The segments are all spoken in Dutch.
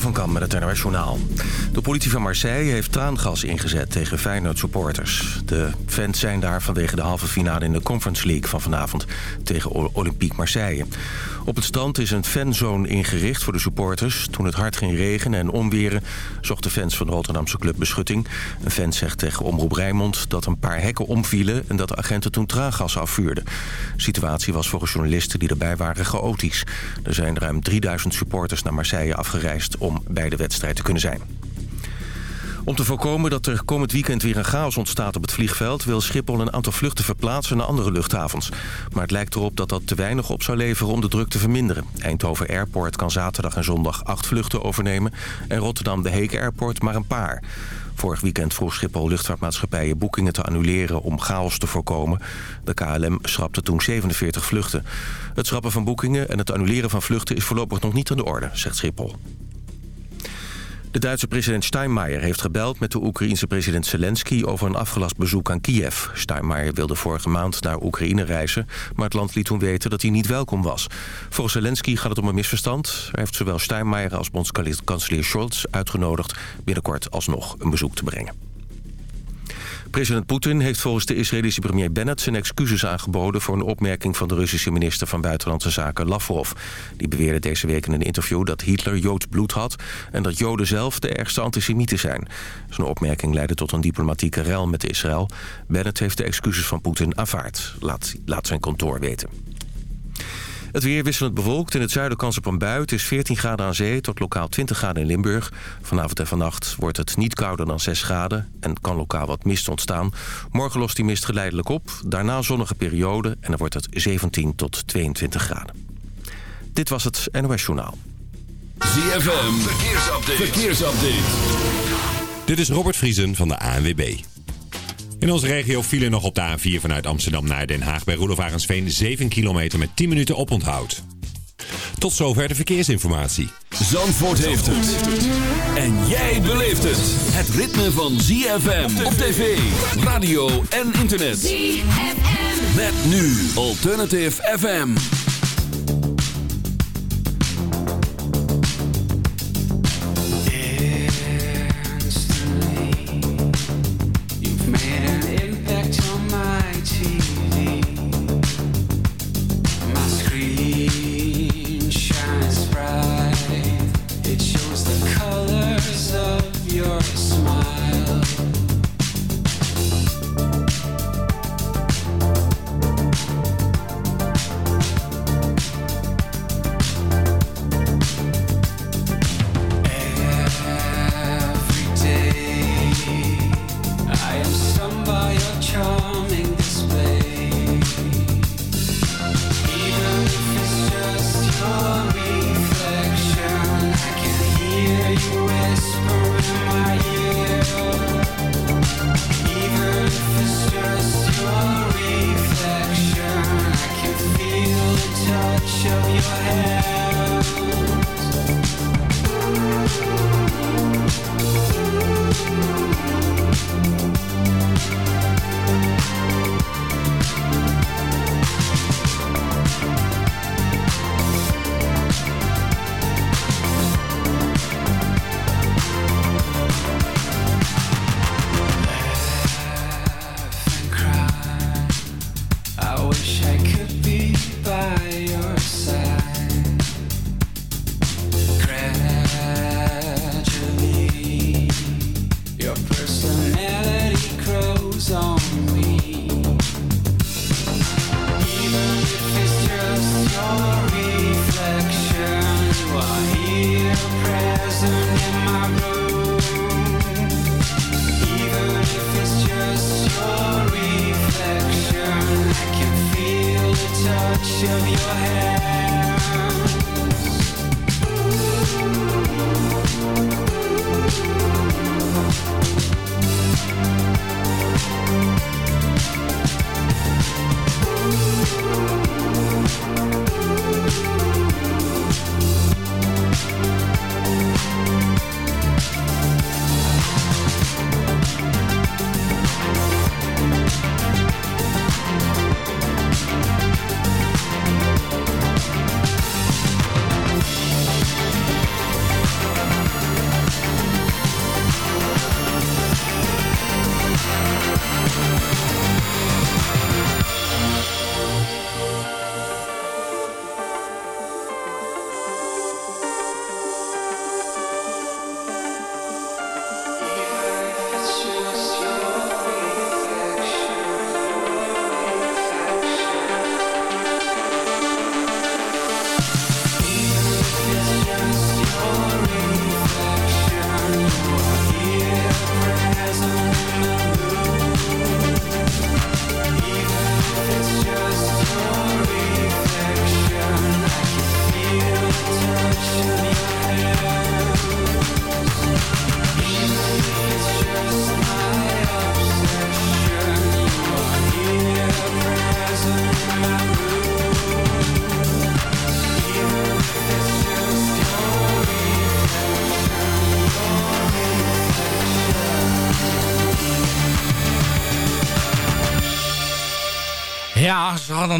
Van Kam met het Journaal. De politie van Marseille heeft traangas ingezet tegen Feyenoord supporters. De fans zijn daar vanwege de halve finale in de Conference League van vanavond tegen Olympique Marseille. Op het strand is een fanzone ingericht voor de supporters. Toen het hard ging regenen en onweren zochten fans van de Rotterdamse club beschutting. Een fan zegt tegen Omroep Rijnmond dat een paar hekken omvielen en dat de agenten toen traangas afvuurden. De situatie was volgens journalisten die erbij waren chaotisch. Er zijn ruim 3000 supporters naar Marseille afgereisd om bij de wedstrijd te kunnen zijn. Om te voorkomen dat er komend weekend weer een chaos ontstaat op het vliegveld... wil Schiphol een aantal vluchten verplaatsen naar andere luchthavens. Maar het lijkt erop dat dat te weinig op zou leveren om de druk te verminderen. Eindhoven Airport kan zaterdag en zondag acht vluchten overnemen... en Rotterdam de Heek Airport maar een paar. Vorig weekend vroeg Schiphol luchtvaartmaatschappijen boekingen te annuleren om chaos te voorkomen. De KLM schrapte toen 47 vluchten. Het schrappen van boekingen en het annuleren van vluchten is voorlopig nog niet aan de orde, zegt Schiphol. De Duitse president Steinmeier heeft gebeld met de Oekraïense president Zelensky... over een afgelast bezoek aan Kiev. Steinmeier wilde vorige maand naar Oekraïne reizen... maar het land liet toen weten dat hij niet welkom was. Volgens Zelensky gaat het om een misverstand. Hij heeft zowel Steinmeier als bondskanselier Scholz uitgenodigd... binnenkort alsnog een bezoek te brengen. President Poetin heeft volgens de Israëlische premier Bennett zijn excuses aangeboden... voor een opmerking van de Russische minister van Buitenlandse Zaken Lavrov. Die beweerde deze week in een interview dat Hitler Joods bloed had... en dat Joden zelf de ergste antisemieten zijn. Zijn opmerking leidde tot een diplomatieke rel met Israël. Bennett heeft de excuses van Poetin aanvaard, laat, laat zijn kantoor weten. Het weer wisselend bewolkt. In het zuiden kans op een bui. Het is 14 graden aan zee tot lokaal 20 graden in Limburg. Vanavond en vannacht wordt het niet kouder dan 6 graden... en kan lokaal wat mist ontstaan. Morgen lost die mist geleidelijk op. Daarna zonnige periode en dan wordt het 17 tot 22 graden. Dit was het NOS Journaal. ZFM, verkeersupdate. verkeersupdate. Dit is Robert Vriesen van de ANWB. In onze regio vielen nog op de A4 vanuit Amsterdam naar Den Haag bij Roelof 7 kilometer met 10 minuten oponthoud. Tot zover de verkeersinformatie. Zandvoort heeft het. En jij beleeft het. Het ritme van ZFM op tv, radio en internet. ZFM. Met nu Alternative FM.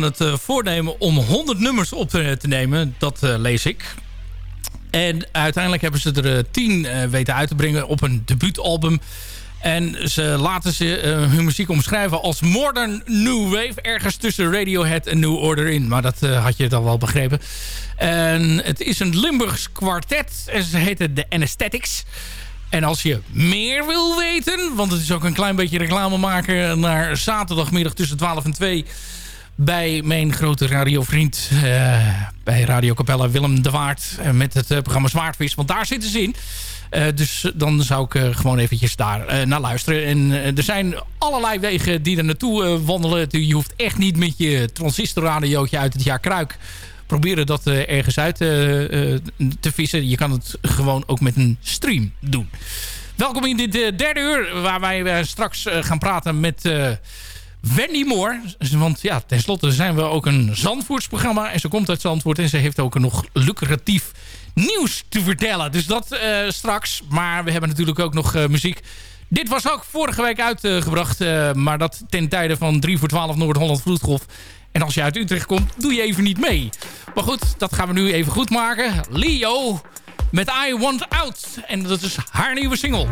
Hadden het uh, voornemen om 100 nummers op te, te nemen. Dat uh, lees ik. En uiteindelijk hebben ze er 10 uh, weten uit te brengen op een debuutalbum. En ze laten ze hun muziek omschrijven als modern new wave. Ergens tussen Radiohead en New Order in. Maar dat had je dan wel begrepen. En het is een Limburgs kwartet. En ze heten de Anesthetics. En als je meer wil weten, want het is ook een klein beetje reclame maken... naar zaterdagmiddag tussen 12 en 2 bij mijn grote radiovriend uh, bij Radio Capella Willem de Waard... Uh, met het uh, programma Zwaardvis, want daar zitten ze in. dus dan zou ik gewoon eventjes daar naar luisteren. En er zijn allerlei wegen die er naartoe wandelen. Je hoeft echt niet met je transistorradiootje uit het jaar Kruik proberen dat ergens uit te vissen. Je kan het gewoon ook met een stream doen. Welkom in dit derde uur waar wij straks gaan praten met Wendy Moore. Want ja, tenslotte zijn we ook een Zandvoortsprogramma. En ze komt uit Zandvoort en ze heeft ook nog lucratief nieuws te vertellen. Dus dat straks. Maar we hebben natuurlijk ook nog muziek. Dit was ook vorige week uitgebracht. maar dat ten tijde van 3 voor 12 Noord-Holland Vloedgolf. En als je uit Utrecht komt, doe je even niet mee. Maar goed, dat gaan we nu even goed maken. Leo met I Want Out. En dat is haar nieuwe single.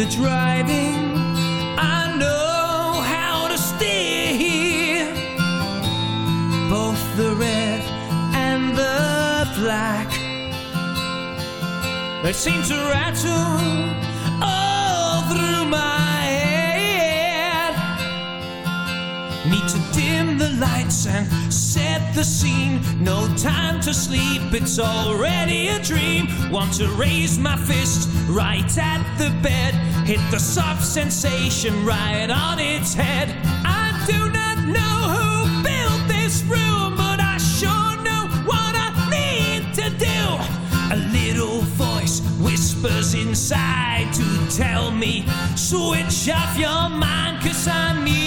The driving. I know how to steer here. Both the red and the black. They seem to rattle all through my head. Need to dim the lights and the scene. No time to sleep, it's already a dream. Want to raise my fist right at the bed. Hit the soft sensation right on its head. I do not know who built this room, but I sure know what I need to do. A little voice whispers inside to tell me, switch off your mind, cause I need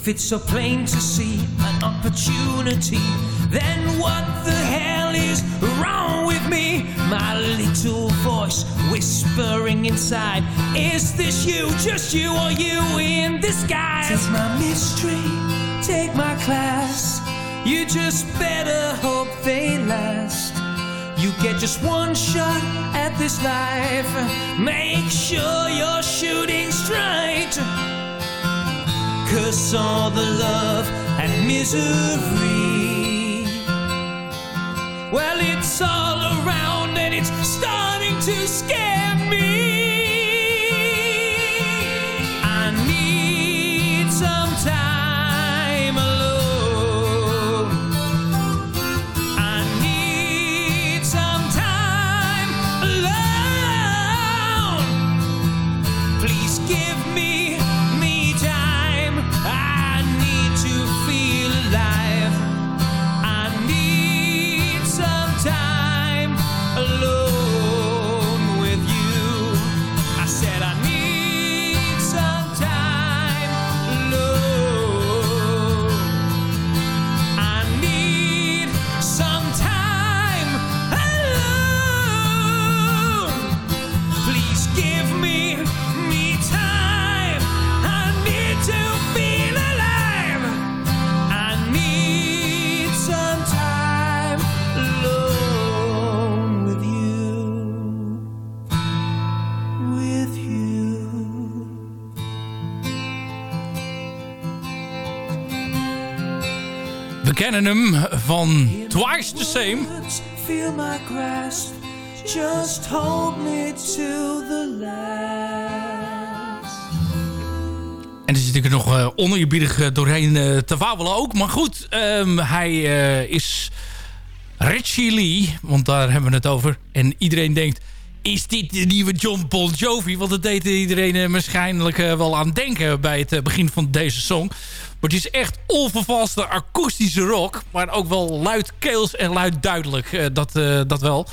If it's so plain to see an opportunity, then what the hell is wrong with me? My little voice whispering inside Is this you, just you, or you in disguise? Take my mystery, take my class. You just better hope they last. You get just one shot at this life. Make sure you're shooting straight. Cause all the love and misery. Well, it's all around and it's starting to scare kennen hem van Twice the Same. Feel my grasp. Just hold me till the last. En er zit natuurlijk nog uh, oneerbiedig eh, doorheen eh, te wabelen ook. Maar goed, ehm, hij eh, is Richie Lee. Want daar hebben we het over. En iedereen denkt, is dit de nieuwe John Bon Jovi? Want dat deed iedereen eh, waarschijnlijk eh, wel aan denken bij het eh, begin van deze song. Maar het is echt onvervalste akoestische rock. Maar ook wel luidkeels en luidduidelijk. eh, dat, eh, dat wel.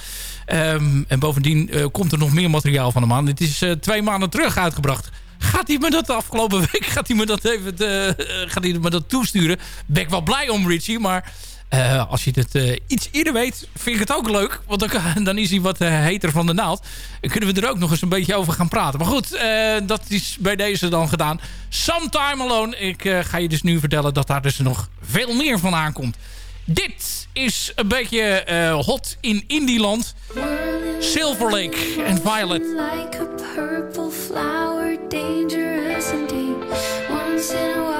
Ehm, en bovendien eh, komt er nog meer materiaal van hem aan. Het is twee maanden terug uitgebracht. Gaat hij me dat de afgelopen week gaat hij me dat even gaat hij me dat toesturen? Ben ik wel blij om Richie, maar eh, als je het eh, iets eerder weet, vind ik het ook leuk. Want dan, dan is hij wat eh, heter van de naald. En kunnen we er ook nog eens een beetje over gaan praten. Maar goed, dat is bij deze dan gedaan. Sometime Alone. Ik ga je dus nu vertellen dat daar dus nog veel meer van aankomt. Dit is een beetje hot in Indieland. Silver Lake en Violet. Like a purple flower, dangerous indeed. Once in a while,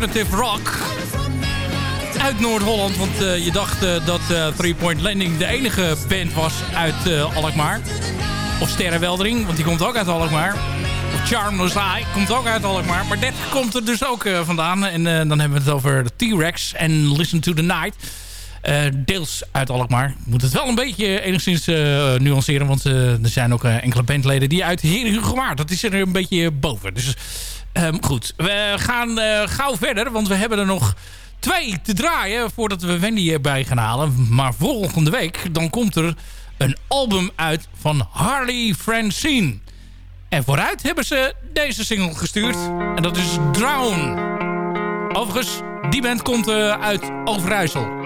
alternative rock uit Noord-Holland. Want uh, je dacht uh, dat uh, Three Point Landing de enige band was uit Alkmaar. Of Sterrenweldering, want die komt ook uit Alkmaar. Of Charmless Eye komt ook uit Alkmaar. Maar dit komt er dus ook vandaan. En dan hebben we het over de T-Rex en Listen to the Night. deels uit Alkmaar. Moet het wel een beetje enigszins nuanceren. Want er zijn ook enkele bandleden die uit Heer Dat is er een beetje boven. Dus Um, goed, we gaan uh, gauw verder, want we hebben er nog twee te draaien voordat we Wendy erbij gaan halen. Maar volgende week dan komt er een album uit van Harley Francine. En vooruit hebben ze deze single gestuurd. En dat is Drown. Overigens, die band komt uh, uit Overijssel.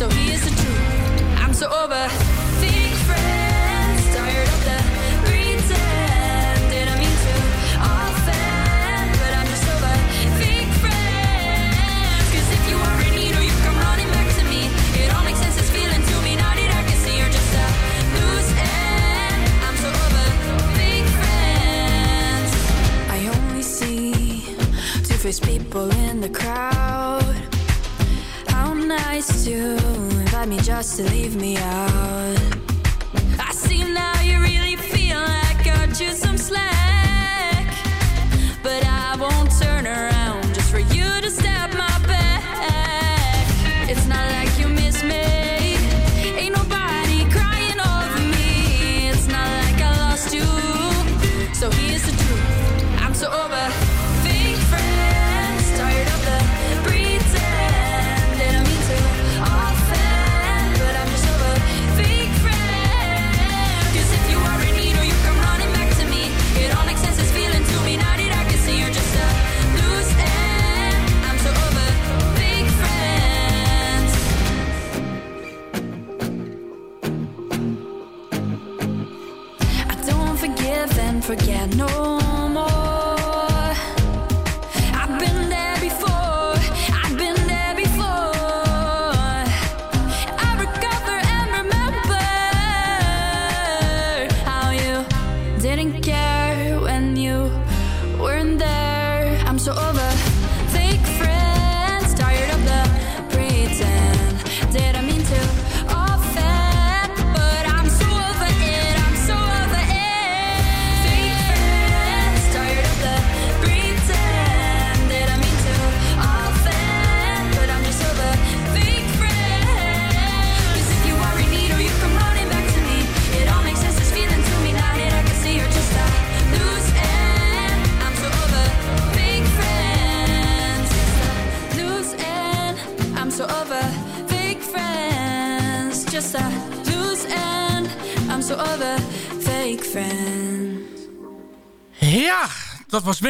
So here's the truth. I'm so over two-faced people in the crowd. How nice to invite me just to leave me out. I see now you really feel like I cut you some slack. Forget. No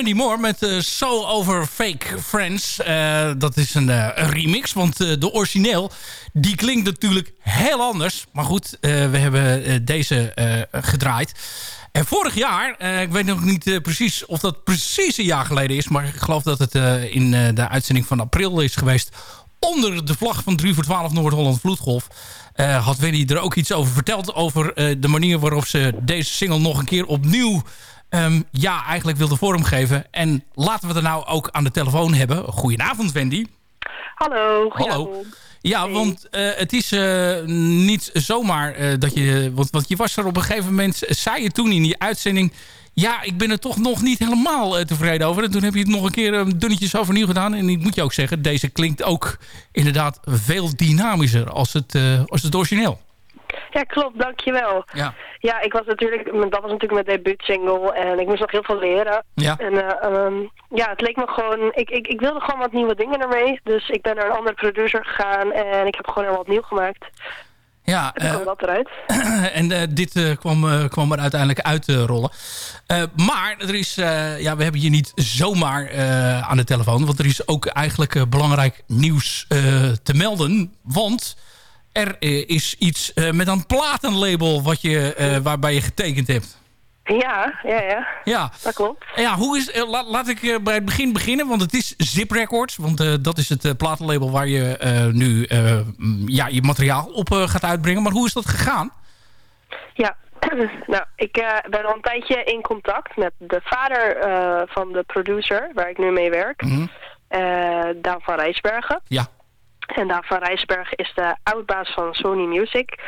Wendy Moore met eh So Over Fake Friends. Eh, dat is een, eh, remix, want de origineel... die klinkt natuurlijk heel anders. Maar goed, we hebben deze gedraaid. En vorig jaar, ik weet nog niet precies of dat precies een jaar geleden is... maar ik geloof dat het in de uitzending van april is geweest... onder de vlag van 3 voor 12 Noord-Holland Vloedgolf... had Wendy er ook iets over verteld... over de manier waarop ze deze single nog een keer opnieuw... ehm, ja, eigenlijk wilde vormgeven. En laten we het er nou ook aan de telefoon hebben. Goedenavond, Wendy. Hallo, Hallo. Ja, Hey. want eh, het is eh, niet zomaar eh, dat je... Want, want je was er op een gegeven moment... zei je toen in die uitzending... Ja, ik ben er toch nog niet helemaal tevreden over. En toen heb je het nog een keer eh, dunnetjes overnieuw gedaan. En ik moet je ook zeggen, deze klinkt ook inderdaad veel dynamischer als het, als het origineel. Ja, klopt, dankjewel. Ja. Ja, ik was natuurlijk, dat was natuurlijk mijn debuutsingle en ik moest nog heel veel leren. Ja. En ehm, ja, het leek me gewoon, ik, ik, ik wilde gewoon wat nieuwe dingen ermee. Dus ik ben naar een andere producer gegaan en ik heb gewoon heel wat nieuw gemaakt. Ja, En eh, dat eruit. en eh, dit kwam, kwam er uiteindelijk uit te rollen. Maar er is, ja, we hebben je niet zomaar aan de telefoon. Want er is ook eigenlijk belangrijk nieuws te melden. Want er eh, is iets eh, met een platenlabel wat je, eh, waarbij je getekend hebt. Ja, ja, ja, Ja, dat klopt. ja hoe is, la- laat ik bij het begin beginnen. Want het is Zip Records. Want dat is het platenlabel waar je nu ja, je materiaal op gaat uitbrengen. Maar hoe is dat gegaan? Ja, nou, ik ben al een tijdje in contact met de vader van de producer waar ik nu mee werk. Mhm. Daan van Rijsbergen. Ja. En Daan van Rijsbergen is de oudbaas van Sony Music.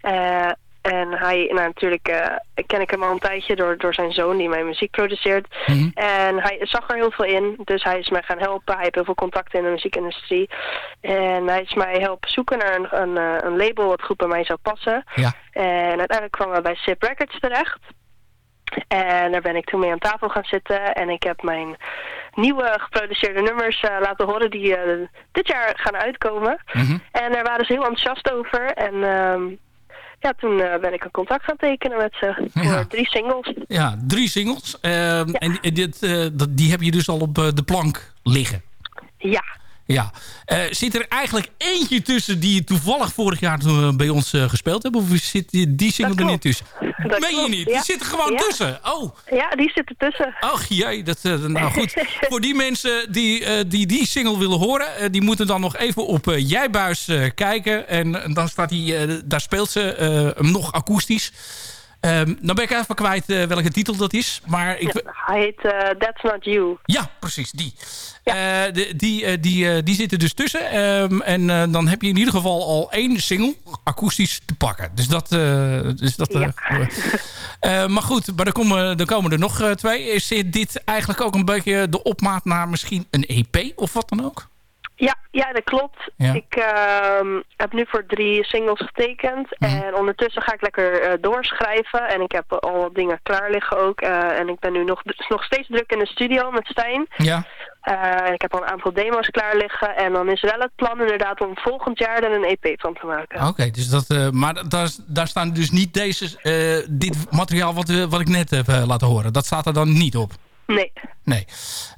Eh, En hij, nou natuurlijk uh, ken ik hem al een tijdje door, door zijn zoon die mijn muziek produceert. Mhm. En hij zag er heel veel in, dus hij is mij gaan helpen. Hij heeft heel veel contacten in de muziekindustrie. En hij is mij helpen zoeken naar een, een, eh, een label wat goed bij mij zou passen. Ja. En uiteindelijk kwamen we bij Sip Records terecht. En daar ben ik toen mee aan tafel gaan zitten. En ik heb mijn nieuwe geproduceerde nummers uh, laten horen die uh, dit jaar gaan uitkomen. Mhm. En daar waren ze heel enthousiast over. En uh, ja, toen ben ik een contract gaan tekenen met ze voor Ja. drie singles. Ja, drie singles. Ehm, En dit, eh, die heb je dus al op eh, de plank liggen. Ja, Ja. Eh, zit er eigenlijk eentje tussen die je toevallig vorig jaar toen, bij ons eh, gespeeld hebben? Of zit die, die single er niet tussen? Dat Meen je niet? ja. Die zit er gewoon Ja. tussen. Oh, ja, die zit ertussen. ach jee. Dat, eh, nou goed. Voor die mensen die, die die single willen horen... die moeten dan nog even op Jijbuis kijken. En dan staat hij... eh, daar speelt ze hem nog akoestisch. Ehm dan ben ik even kwijt eh, welke titel dat is. Maar ik, Ja, hij heet eh, That's Not You. Ja, precies, die. Eh, de, die, die, die zitten dus tussen. Ehm, en dan heb je in ieder geval al één single akoestisch te pakken. Dus dat... dus dat maar goed, maar komen, dan komen er nog twee. Is dit eigenlijk ook een beetje de opmaat naar misschien een EP of wat dan ook? Ja, ja, dat klopt. Ja. Ik ehm, heb nu voor drie singles getekend. Mhm. En ondertussen ga ik lekker eh, doorschrijven. En ik heb al wat dingen klaar liggen ook. Eh, en ik ben nu nog, nog steeds druk in de studio met Stijn. Ja. Eh, en ik heb al een aantal demo's klaar liggen. En dan is wel het plan inderdaad om volgend jaar er een EP van te maken. Oké, dus dat, maar daar, daar staan dus niet deze, dit materiaal wat, wat ik net heb laten horen. Dat staat er dan niet op. Nee. Nee,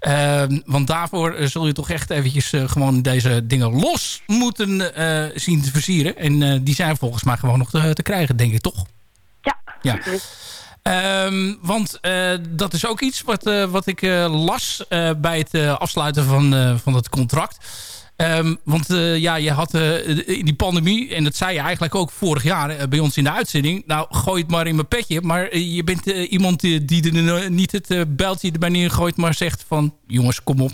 Ehm, want daarvoor eh, zul je toch echt eventjes eh, gewoon deze dingen los moeten eh, zien te versieren. En die zijn volgens mij gewoon nog te, te krijgen, denk ik toch? Ja. Ja. Ehm, want dat is ook iets wat, wat ik las bij het afsluiten van, van het contract. Ehm, want eh, ja, je had eh, in die pandemie, en dat zei je eigenlijk ook vorig jaar eh, bij ons in de uitzending. Nou, gooi het maar in mijn petje. Maar je bent iemand die, die er, niet het bijltje erbij neergooit, maar zegt van... jongens, kom op,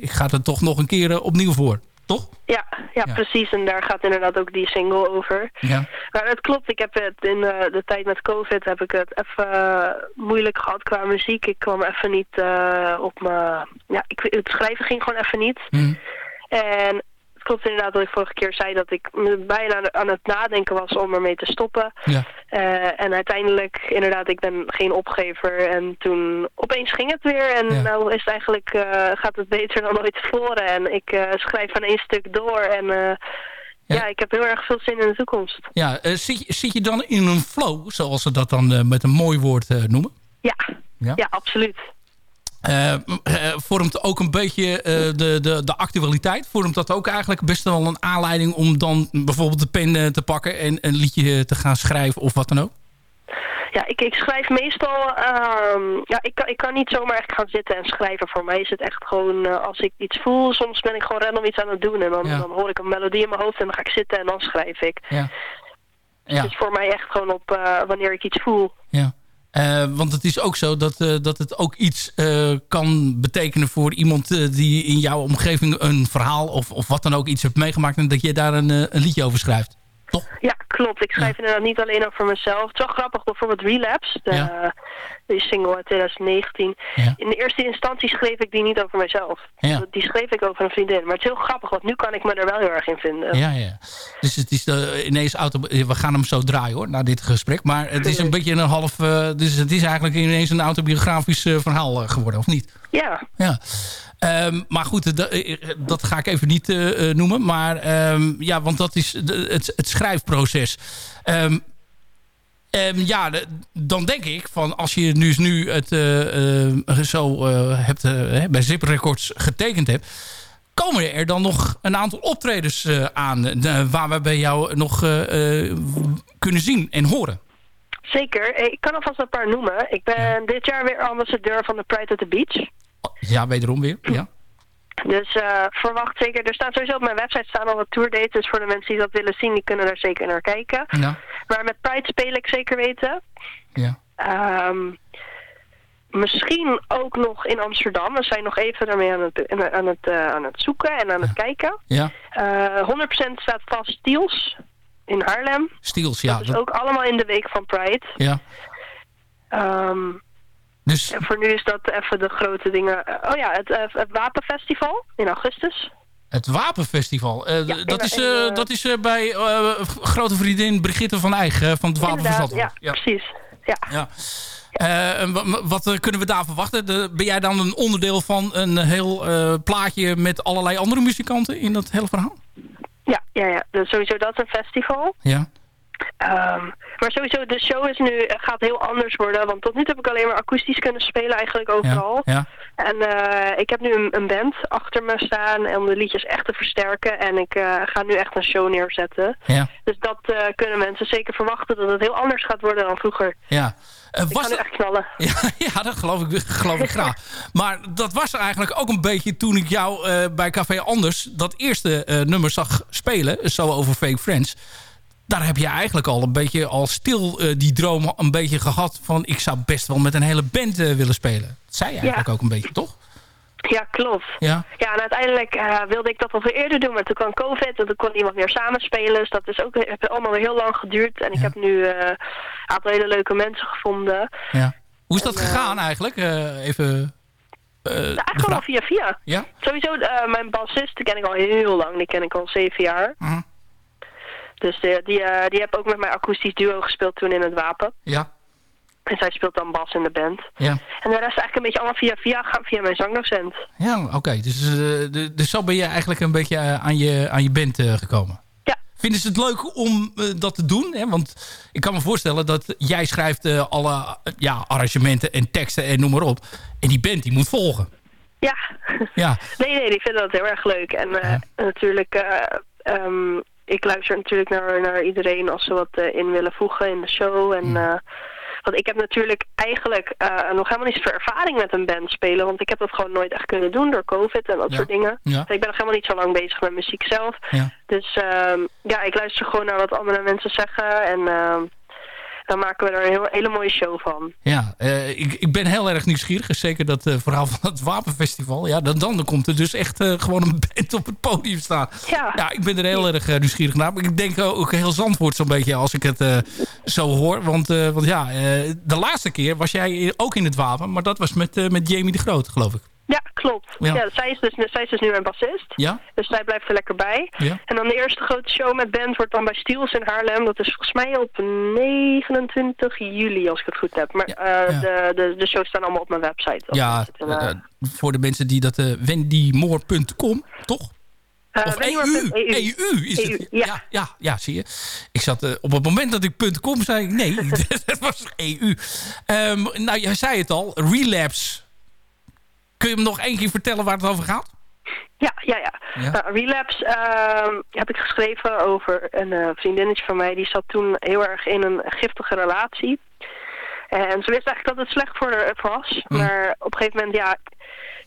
ik ga er toch nog een keer opnieuw voor. Toch? Ja, ja, Ja. precies. En daar gaat inderdaad ook die single over. Ja. Maar het klopt, ik heb het in de tijd met COVID heb ik het even moeilijk gehad qua muziek. Ik kwam even niet op mijn... Ja, ik, het schrijven ging gewoon even niet. Hm. En het klopt inderdaad dat ik vorige keer zei dat ik bijna aan- het nadenken was om ermee te stoppen. Ja. Eh, en uiteindelijk, inderdaad, ik ben geen opgever. En toen opeens ging het weer. En Ja. nou is het eigenlijk, eh, gaat het beter dan ooit tevoren. En ik eh, schrijf van één stuk door. En Ja. ja. ik heb heel erg veel zin in de toekomst. Ja, zit, je- zit je dan in een flow, zoals ze dat dan met een mooi woord noemen? Ja, Ja? ja. absoluut. Eh, eh, vormt ook een beetje eh, de, de, de actualiteit. Vormt dat ook eigenlijk best wel een aanleiding om dan bijvoorbeeld de pen te pakken en een liedje te gaan schrijven of wat dan ook? Ja, ik, ik schrijf meestal... ehm, ja, ik kan, ik kan niet zomaar echt gaan zitten en schrijven. Voor mij is het echt gewoon... als ik iets voel, soms ben ik gewoon random iets aan het doen. En dan, Ja. dan hoor ik een melodie in mijn hoofd en dan ga ik zitten en dan schrijf ik. Ja. Ja, Het is voor mij echt gewoon op wanneer ik iets voel. ja. Eh, want het is ook zo dat, eh, dat het ook iets eh, kan betekenen voor iemand die in jouw omgeving een verhaal of, of wat dan ook iets hebt meegemaakt en dat je daar een, een liedje over schrijft. Toch? Ja, klopt. Ik schrijf inderdaad niet alleen over mezelf. Het is wel grappig, bijvoorbeeld Relapse, de, Ja. die single uit 2019. Ja. In de eerste instantie schreef ik die niet over mezelf. Ja. Die schreef ik over een vriendin. Maar het is heel grappig, want nu kan ik me er wel heel erg in vinden. Ja, ja. Dus het is de, ineens auto. We gaan hem zo draaien hoor, na dit gesprek. Maar het is een beetje een half. eh, dus het is eigenlijk ineens een autobiografisch eh, verhaal eh, geworden, of niet? Ja. Ja. Ehm, maar goed, dat, eh, dat ga ik even niet eh, eh, noemen. Maar ehm, ja, want dat is de- het, het schrijfproces. Ehm, ja, de- dan denk ik van als je dus nu het eh, eh, zo eh, hebt, eh, bij Zip Records getekend hebt, komen er dan nog een aantal optredens eh, aan eh, waar we bij jou nog eh, eh, kunnen zien en horen. Zeker. Eh, Ik kan alvast een paar noemen. Ik ben dit jaar weer ambassadeur van de Pride at the Beach. Ja, wederom weer. Ja. Dus eh, verwacht zeker. Er staan sowieso op mijn website staan al wat tourdates. Dus voor de mensen die dat willen zien, die kunnen daar zeker naar kijken. Ja. Maar met Pride speel ik zeker weten. Ja. Ehm, misschien ook nog in Amsterdam. We zijn nog even daarmee aan het, aan het, eh, aan het zoeken en aan het kijken. Ja. Eh 100% staat vast Stiels. in Haarlem. Steels, ja. Dat is ook allemaal in de week van Pride. ja. Ehm, Dus en voor nu is dat even de grote dingen. Eh, oh ja, het, eh, het Wapenfestival in augustus. het Wapenfestival. eh, Ja, dat, is, dat is bij grote vriendin Brigitte van eh, van het Wapenfestival. Ja, precies. Ja. Ja. Wat kunnen we daar verwachten? De- ben jij dan een onderdeel van een heel plaatje met allerlei andere muzikanten in dat hele verhaal? Ja, ja, ja. Dus sowieso dat is een festival. Ja. Ehm, maar sowieso, de show is nu, eh, gaat heel anders worden. Want tot nu toe heb ik alleen maar akoestisch kunnen spelen eigenlijk overal. Ja. ja. En eh, ik heb nu een, een band achter me staan om de liedjes echt te versterken. En ik eh, ga nu echt een show neerzetten. Ja. Dus dat kunnen mensen zeker verwachten dat het heel anders gaat worden dan vroeger. ja. Ik was ga nu echt knallen. Ja, ja, dat geloof ik, geloof ik graag. Maar dat was eigenlijk ook een beetje toen ik jou bij Café Anders... dat eerste nummer zag spelen, zo over Fake Friends. Daar heb je eigenlijk al een beetje al stil eh, die droom een beetje gehad... van ik zou best wel met een hele band eh, willen spelen. Dat zei je eigenlijk ook een beetje, toch? Ja, klopt. Ja, Ja, en uiteindelijk eh, wilde ik dat al veel eerder doen, maar toen kwam COVID en toen kon niemand meer samenspelen. Dus dat is ook heeft allemaal weer heel lang geduurd. En ik heb nu een aantal hele leuke mensen gevonden. ja. Hoe is dat En, gegaan eigenlijk? Even... de Eigenlijk vraag. via via. Ja? Sowieso, mijn bassist die ken ik al heel lang. Die ken ik al zeven jaar. Mhm. Dus die, die, eh, die heb ook met mijn akoestisch duo gespeeld toen in het Wapen. Ja, En zij speelt dan bas in de band. ja. En de rest eigenlijk een beetje allemaal via via gaan via mijn zangdocent. Ja, oké. Dus, eh, dus zo ben je eigenlijk een beetje eh, aan, je, aan je band eh, gekomen. Ja. Vinden ze het leuk om eh, dat te doen? Hè? Want ik kan me voorstellen dat jij schrijft eh, alle eh, ja, arrangementen en teksten en noem maar op. En die band die moet volgen. Ja. Ja, Nee, nee, die vinden dat heel erg leuk. En eh, natuurlijk, eh, ehm, ik luister natuurlijk naar, naar iedereen als ze wat eh, in willen voegen in de show. En, eh, want ik heb natuurlijk eigenlijk eh, nog helemaal niet zoveel ervaring met een band spelen. Want ik heb dat gewoon nooit echt kunnen doen door covid en dat Ja. soort dingen. Ja. Ik ben nog helemaal niet zo lang bezig met muziek zelf. Dus ehm, ja, ik luister gewoon naar wat andere mensen zeggen. En ehm, dan maken we er een heel, hele mooie show van. ja. eh, ik, ik ben heel erg nieuwsgierig. Zeker dat eh, verhaal van het Wapenfestival. Ja, dan, dan komt er dus echt eh, gewoon een band op het podium staan. Ja. Ja, ik ben er heel erg nieuwsgierig naar. Maar ik denk ook heel Zandvoort zo'n beetje als ik het zo hoor. Want, want ja, de laatste keer was jij ook in het wapen. Maar dat was met, met Jamie de Groot, geloof ik. Ja, klopt. Ja. Ja. zij, is dus, zij is dus nu mijn bassist. Ja? Dus zij blijft er lekker bij. Ja. En dan de eerste grote show met band wordt dan bij Stiels in Haarlem. Dat is volgens mij op 29 juli, als ik het goed heb. Maar Ja, eh. De, de, de shows staan allemaal op mijn website. Ja, een, eh, eh, voor de mensen die dat... eh wendymoor.com, toch? Of EU. het- EU is EU, het. ja. Ja, ja, ja, zie je. Ik zat op het moment dat ik .com zei, nee, dat was EU. Ehm, nou, jij zei het al, Relapse. Kun je hem nog één keer vertellen waar het over gaat? Ja, ja, ja. Ja. Nou, Relapse ehm, heb ik geschreven over een eh, vriendinnetje van mij. Die zat toen heel erg in een giftige relatie. En ze wist eigenlijk dat het slecht voor haar was. Hm. Maar op een gegeven moment, ja...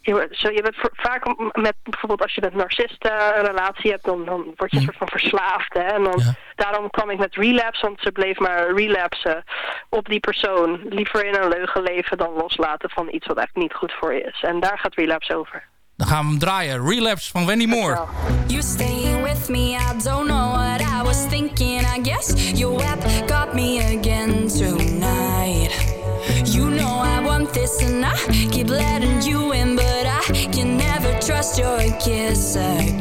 Je, zo, je bent voor- vaak met bijvoorbeeld als je met narcisten een relatie hebt, dan, dan word je een soort van verslaafd. Hè? En dan. Ja. daarom kwam ik met relapse, want ze bleef maar relapsen op die persoon. Liever in een leugen leven dan loslaten van iets wat eigenlijk niet goed voor je is. En daar gaat relapse over. Dan gaan we hem draaien. Relapse van Wendy Moore. You staying kisser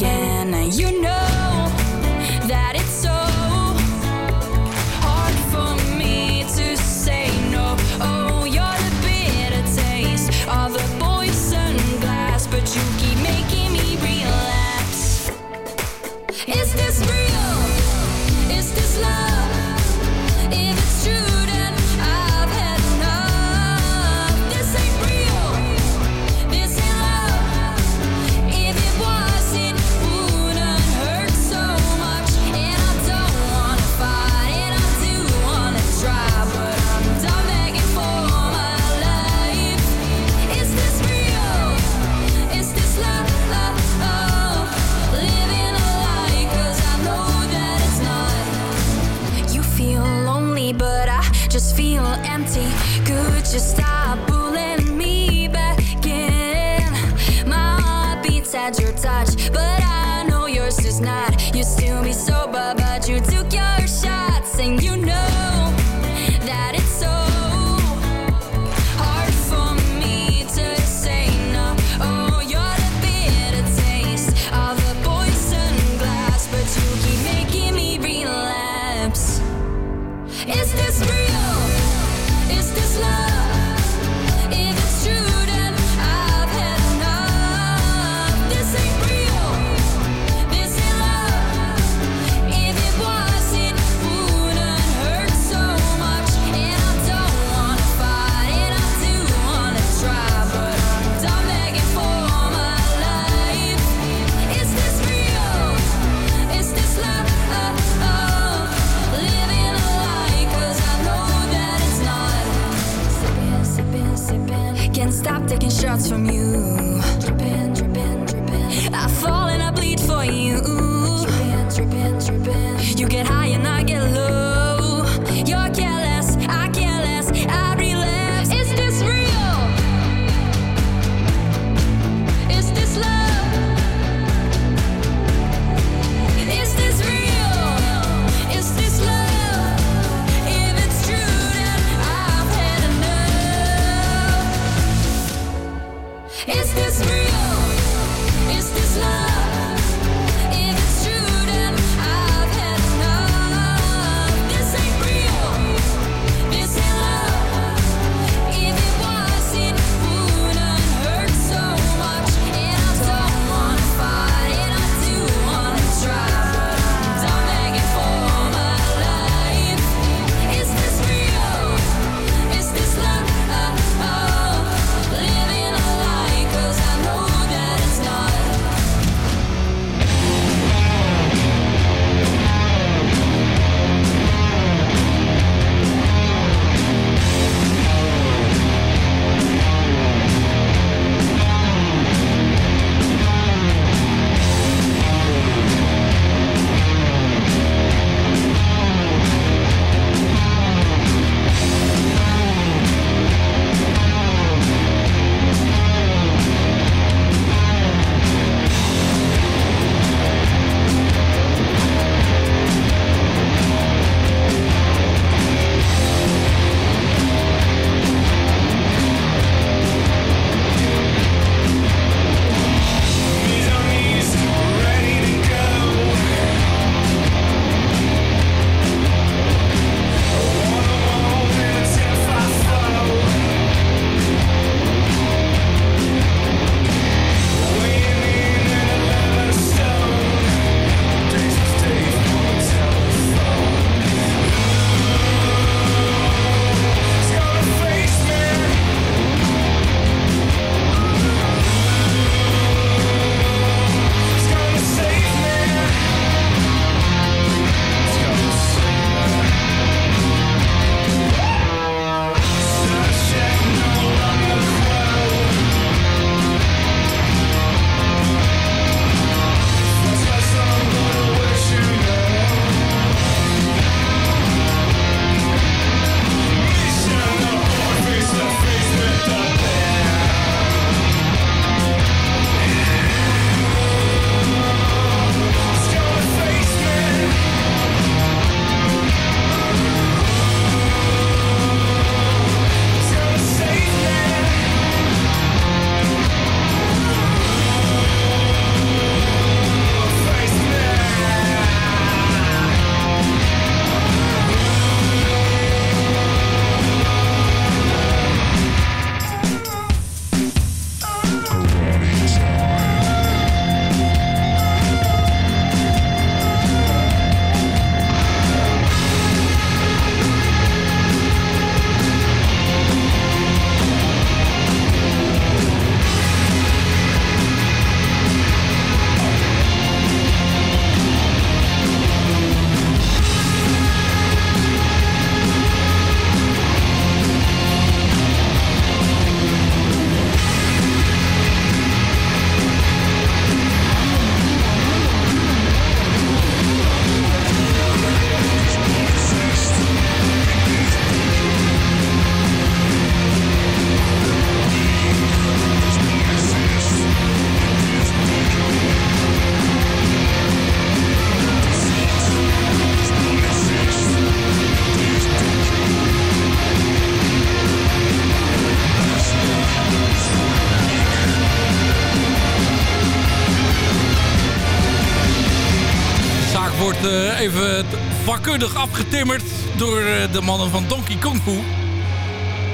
vakkundig afgetimmerd door eh, de mannen van Donkey Kongfu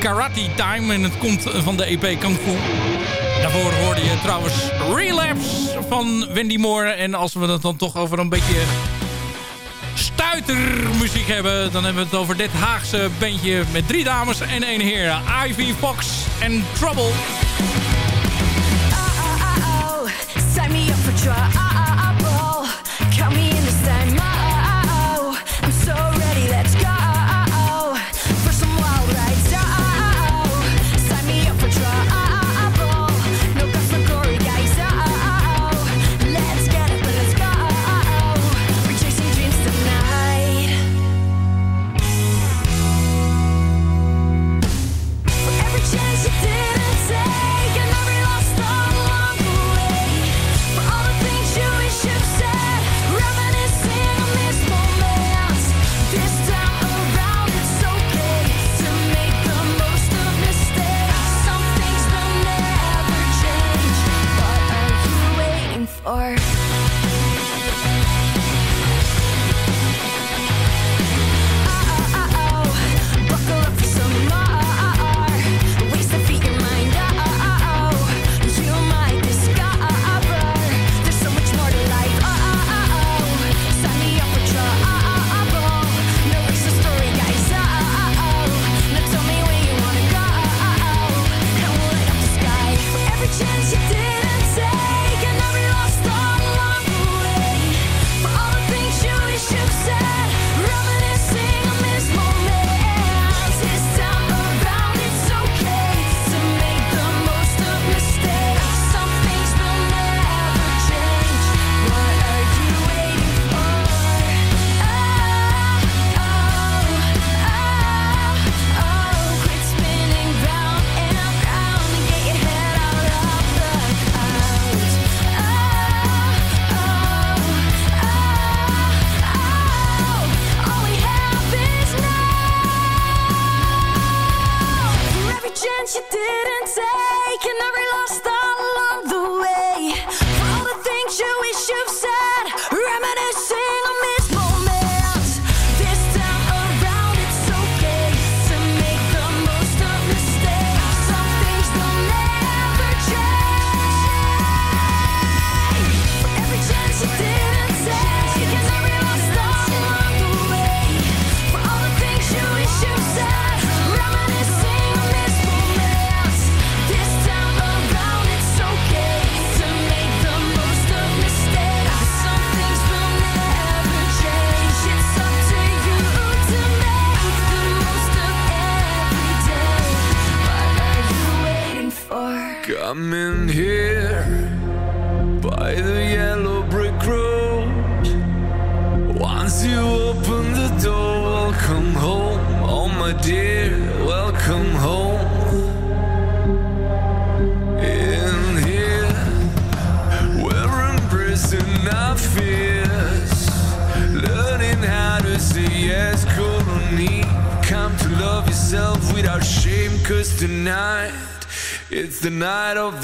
Karate Time en het komt eh, van de EP Kung Fu. Daarvoor hoorde je trouwens Relapse van Wendy Moore. En als we het dan toch over een beetje stuitermuziek hebben... dan hebben we het over dit Haagse bandje met drie dames en één heer. Ivy Fox en Trouble. Oh, oh, oh,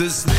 night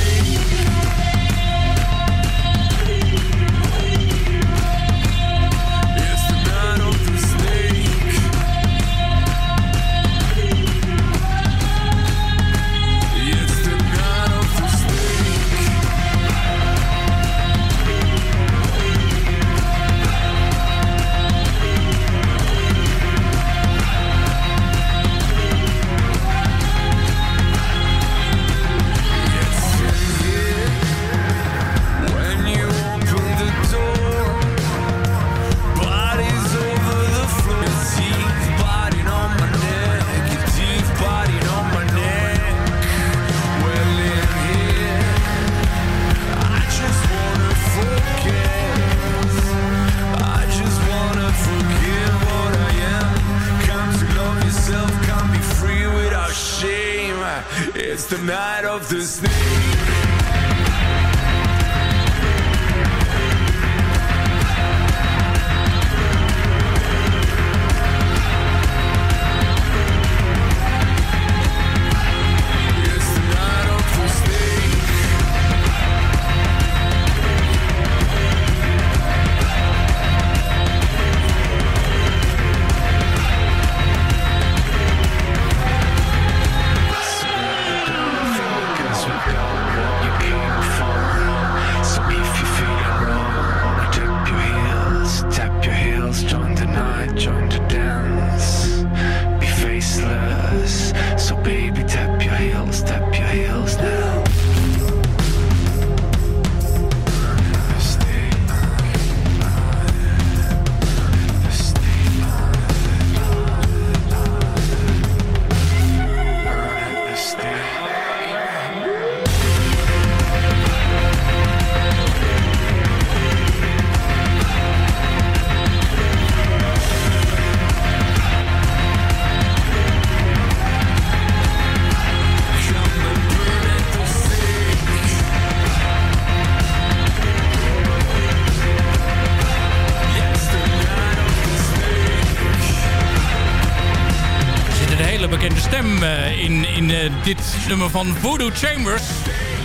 dit nummer van Voodoo Chambers.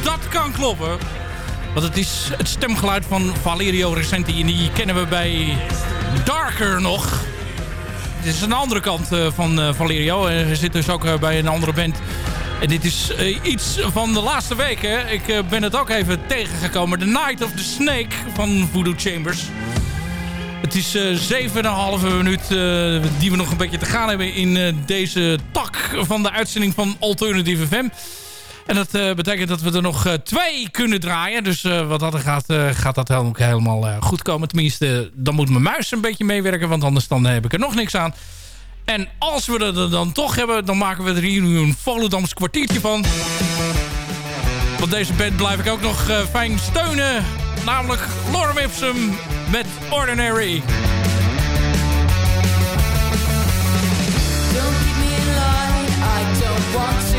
Dat kan kloppen. Want het is het stemgeluid van Valerio Recenti. En die kennen we bij Darker nog. Het is een andere kant eh, van eh, Valerio. En hij zit dus ook eh, bij een andere band. En dit is iets van de laatste weken. Ik ben het ook even tegengekomen. The Night of the Snake van Voodoo Chambers. Het is eh 7,5 minuut die we nog een beetje te gaan hebben in deze van de uitzending van Alternative FM. En dat eh, betekent dat we er nog eh, twee kunnen draaien. Dus eh, wat dat er gaat, gaat dat helemaal, goed komen. Tenminste, dan moet mijn muis een beetje meewerken. Want anders dan heb ik er nog niks aan. En als we er dan toch hebben, dan maken we er hier nu een Volendams kwartiertje van. Want deze band blijf ik ook nog fijn steunen. Namelijk Lorem Ipsum met Ordinary. I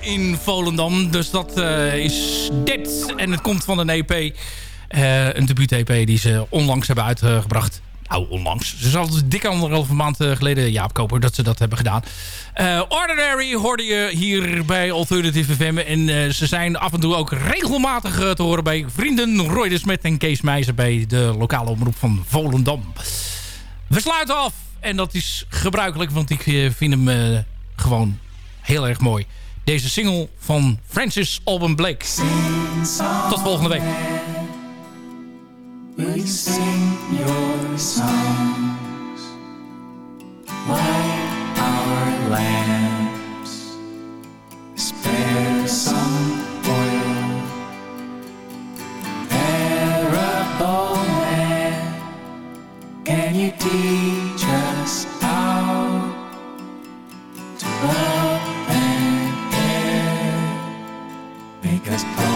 in Volendam. Dus dat eh, is dit. En het komt van een EP. eh, een debuut-EP die ze onlangs hebben uitgebracht. Nou, onlangs. Ze is al dik anderhalve maand eh, geleden, Jaap Koper, dat ze dat hebben gedaan. Ordinary hoorde je hier bij Alternative FM. En ze zijn af en toe ook regelmatig te horen bij vrienden Roy de Smet en Kees Meijzer bij de lokale omroep van Volendam. We sluiten af. En dat is gebruikelijk, want ik vind hem gewoon heel erg mooi. Deze single van Francis Alban Blake. Tot volgende week. Man, can you teach us how to Make us